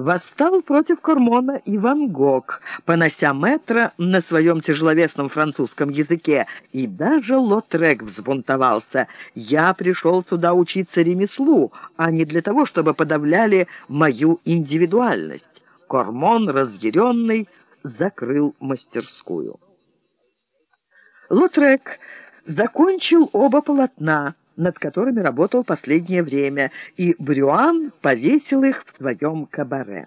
Восстал против Кормона и Ван Гог, понося метра на своем тяжеловесном французском языке, и даже Лотрек взбунтовался. «Я пришел сюда учиться ремеслу, а не для того, чтобы подавляли мою индивидуальность». Кормон, разъяренный, закрыл мастерскую. Лотрек закончил оба полотна, над которыми работал последнее время, и Брюан повесил их в своем кабаре.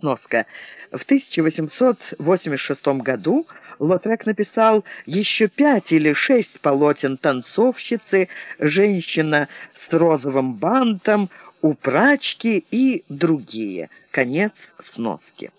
Сноска. В 1886 году Лотрек написал еще пять или шесть полотен танцовщицы, женщина с розовым бантом, у прачки и другие. Конец сноски.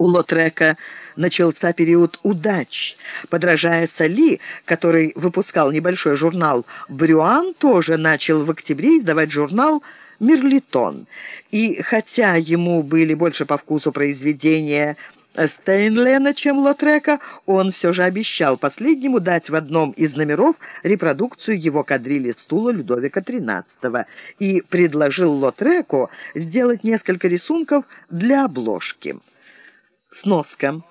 У Лотрека начался период удач. Подражая Сали, который выпускал небольшой журнал, Брюан тоже начал в октябре издавать журнал «Мирлитон». И хотя ему были больше по вкусу произведения Стейнлена, чем Лотрека, он все же обещал последнему дать в одном из номеров репродукцию его кадрили стула Людовика XIII и предложил Лотреку сделать несколько рисунков для обложки. Сноска.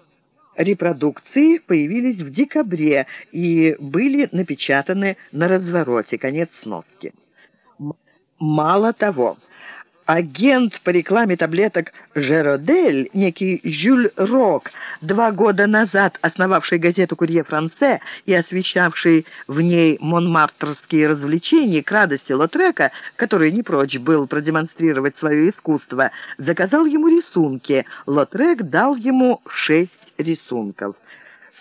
Репродукции появились в декабре и были напечатаны на развороте. Конец сноски. Мало того, Агент по рекламе таблеток «Жеродель», некий Жюль Рок, два года назад основавший газету «Курье Франце» и освещавший в ней монмартрские развлечения к радости Лотрека, который не прочь был продемонстрировать свое искусство, заказал ему рисунки. Лотрек дал ему шесть рисунков.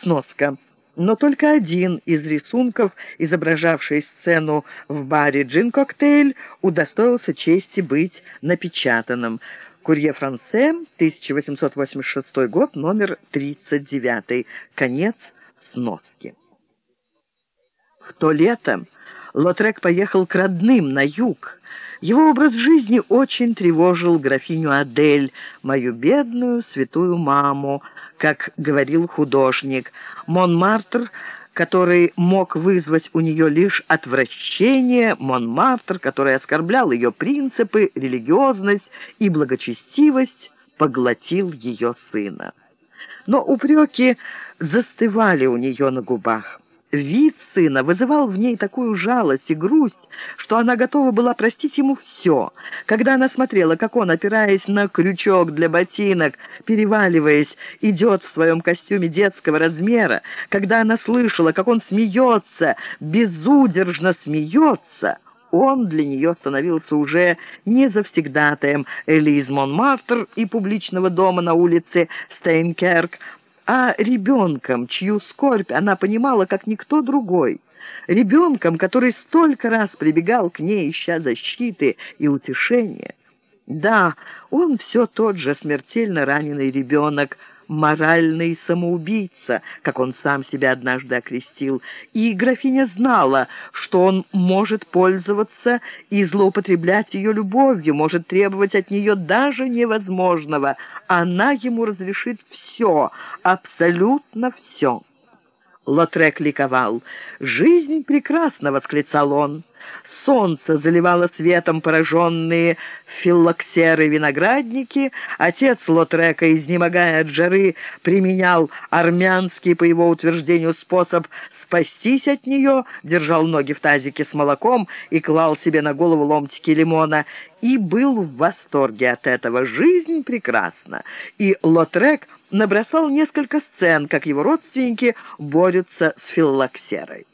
Сноска но только один из рисунков, изображавший сцену в баре «Джин-коктейль», удостоился чести быть напечатанным. «Курье Франце», 1886 год, номер 39, конец сноски. В то лето Лотрек поехал к родным на юг. Его образ жизни очень тревожил графиню Адель, мою бедную святую маму, как говорил художник. Монмартр, который мог вызвать у нее лишь отвращение, Монмартр, который оскорблял ее принципы, религиозность и благочестивость, поглотил ее сына. Но упреки застывали у нее на губах. Вид сына вызывал в ней такую жалость и грусть, что она готова была простить ему все. Когда она смотрела, как он, опираясь на крючок для ботинок, переваливаясь, идет в своем костюме детского размера, когда она слышала, как он смеется, безудержно смеется, он для нее становился уже не завсегдатаем Элиз Монмартр и публичного дома на улице Стейнкерк, а ребенком, чью скорбь она понимала, как никто другой. Ребенком, который столько раз прибегал к ней, ища защиты и утешения. Да, он все тот же смертельно раненый ребенок, моральный самоубийца, как он сам себя однажды окрестил, и графиня знала, что он может пользоваться и злоупотреблять ее любовью, может требовать от нее даже невозможного. Она ему разрешит все, абсолютно все. Лотрек ликовал. «Жизнь прекрасна!» — восклицал он. Солнце заливало светом пораженные филлоксеры-виноградники. Отец Лотрека, изнемогая от жары, применял армянский, по его утверждению, способ спастись от нее, держал ноги в тазике с молоком и клал себе на голову ломтики лимона, и был в восторге от этого. Жизнь прекрасна. И Лотрек набросал несколько сцен, как его родственники борются с филлоксерой.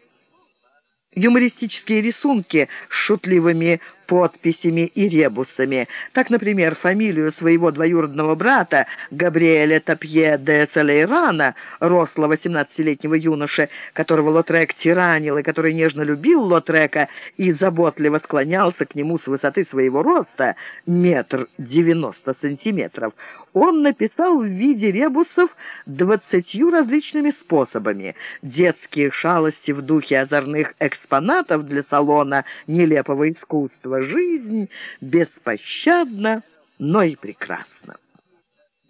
Юмористические рисунки с шутливыми подписями и ребусами. Так, например, фамилию своего двоюродного брата Габриэля Тапье де Салейрана, рослого 17-летнего юноши, которого Лотрек тиранил и который нежно любил Лотрека и заботливо склонялся к нему с высоты своего роста, метр девяносто сантиметров, он написал в виде ребусов двадцатью различными способами. Детские шалости в духе озорных экспонатов для салона нелепого искусства, жизнь беспощадна, но и прекрасна.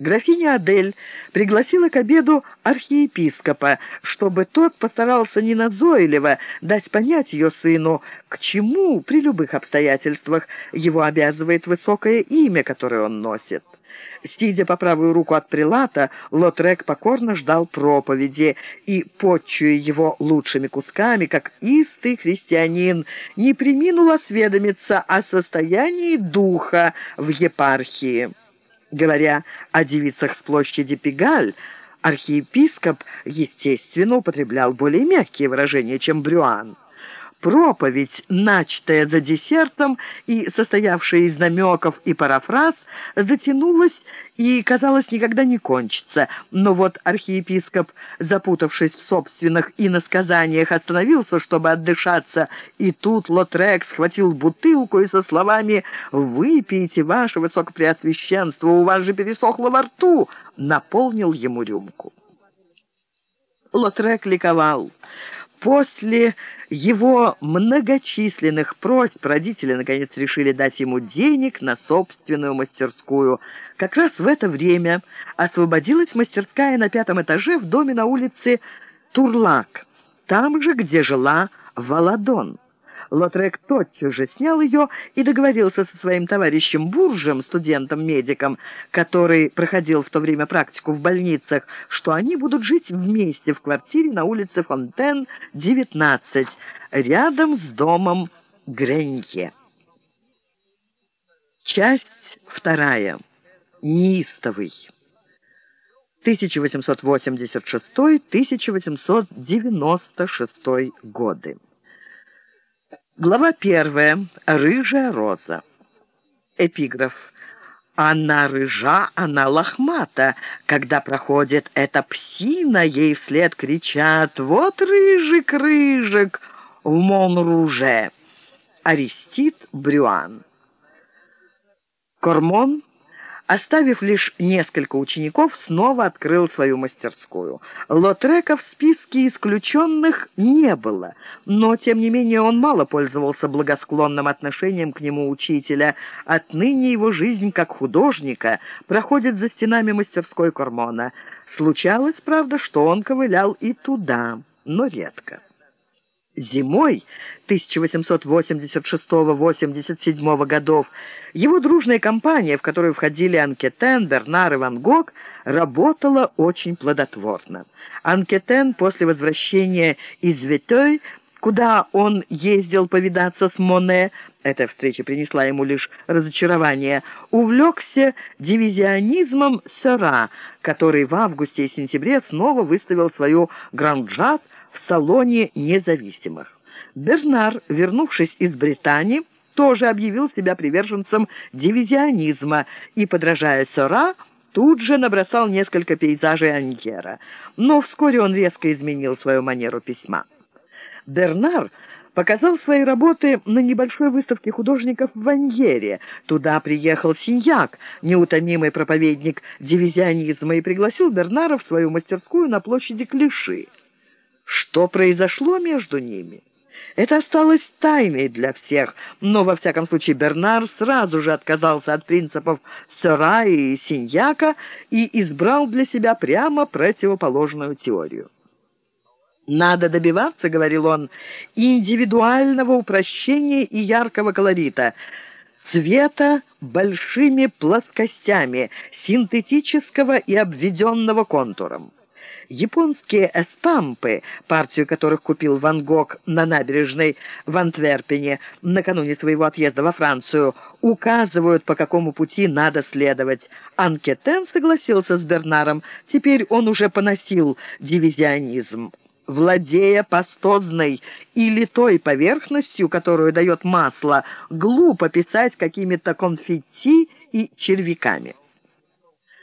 Графиня Адель пригласила к обеду архиепископа, чтобы тот постарался неназойливо дать понять ее сыну, к чему при любых обстоятельствах его обязывает высокое имя, которое он носит. Сидя по правую руку от прилата, Лотрек покорно ждал проповеди и, подчуя его лучшими кусками, как истый христианин, не приминул осведомиться о состоянии духа в епархии. Говоря о девицах с площади Пегаль, архиепископ, естественно, употреблял более мягкие выражения, чем Брюан. Проповедь, начатая за десертом и состоявшая из намеков и парафраз, затянулась и, казалось, никогда не кончится. Но вот архиепископ, запутавшись в собственных иносказаниях, остановился, чтобы отдышаться, и тут Лотрек схватил бутылку и со словами «Выпейте, ваше высокопреосвященство, у вас же пересохло во рту!» наполнил ему рюмку. Лотрек ликовал. После его многочисленных просьб родители наконец решили дать ему денег на собственную мастерскую. Как раз в это время освободилась мастерская на пятом этаже в доме на улице Турлак, там же, где жила Валадон. Лотрек тотчас же снял ее и договорился со своим товарищем Буржем, студентом-медиком, который проходил в то время практику в больницах, что они будут жить вместе в квартире на улице Фонтен, 19, рядом с домом Гренье. Часть вторая. Неистовый. 1886-1896 годы. Глава первая. Рыжая роза. Эпиграф. Она рыжа, она лохмата. Когда проходит эта псина, ей вслед кричат «Вот рыжик, рыжик!» в Монруже. Арестит Брюан. Кормон Оставив лишь несколько учеников, снова открыл свою мастерскую. Лотрека в списке исключенных не было, но, тем не менее, он мало пользовался благосклонным отношением к нему учителя. Отныне его жизнь как художника проходит за стенами мастерской Кормона. Случалось, правда, что он ковылял и туда, но редко. Зимой 1886-87 годов его дружная компания, в которую входили Анкетен, Бернар и Ван Гог, работала очень плодотворно. Анкетен после возвращения из Ветой куда он ездил повидаться с Моне, эта встреча принесла ему лишь разочарование, увлекся дивизионизмом Сера, который в августе и сентябре снова выставил свою гранджат в салоне независимых. Бернар, вернувшись из Британии, тоже объявил себя приверженцем дивизионизма и, подражая Сера, тут же набросал несколько пейзажей Аньера. Но вскоре он резко изменил свою манеру письма. Бернар показал свои работы на небольшой выставке художников в Ваньере. Туда приехал Синьяк, неутомимый проповедник дивизионизма, и пригласил Бернара в свою мастерскую на площади Клиши. Что произошло между ними? Это осталось тайной для всех, но, во всяком случае, Бернар сразу же отказался от принципов Сера и Синьяка и избрал для себя прямо противоположную теорию. «Надо добиваться, — говорил он, — индивидуального упрощения и яркого колорита, цвета большими плоскостями, синтетического и обведенного контуром. Японские эспампы, партию которых купил Ван Гог на набережной в Антверпене накануне своего отъезда во Францию, указывают, по какому пути надо следовать. Анкетен согласился с Бернаром, теперь он уже поносил дивизионизм владея пастозной или той поверхностью, которую дает масло, глупо писать какими-то конфетти и червяками.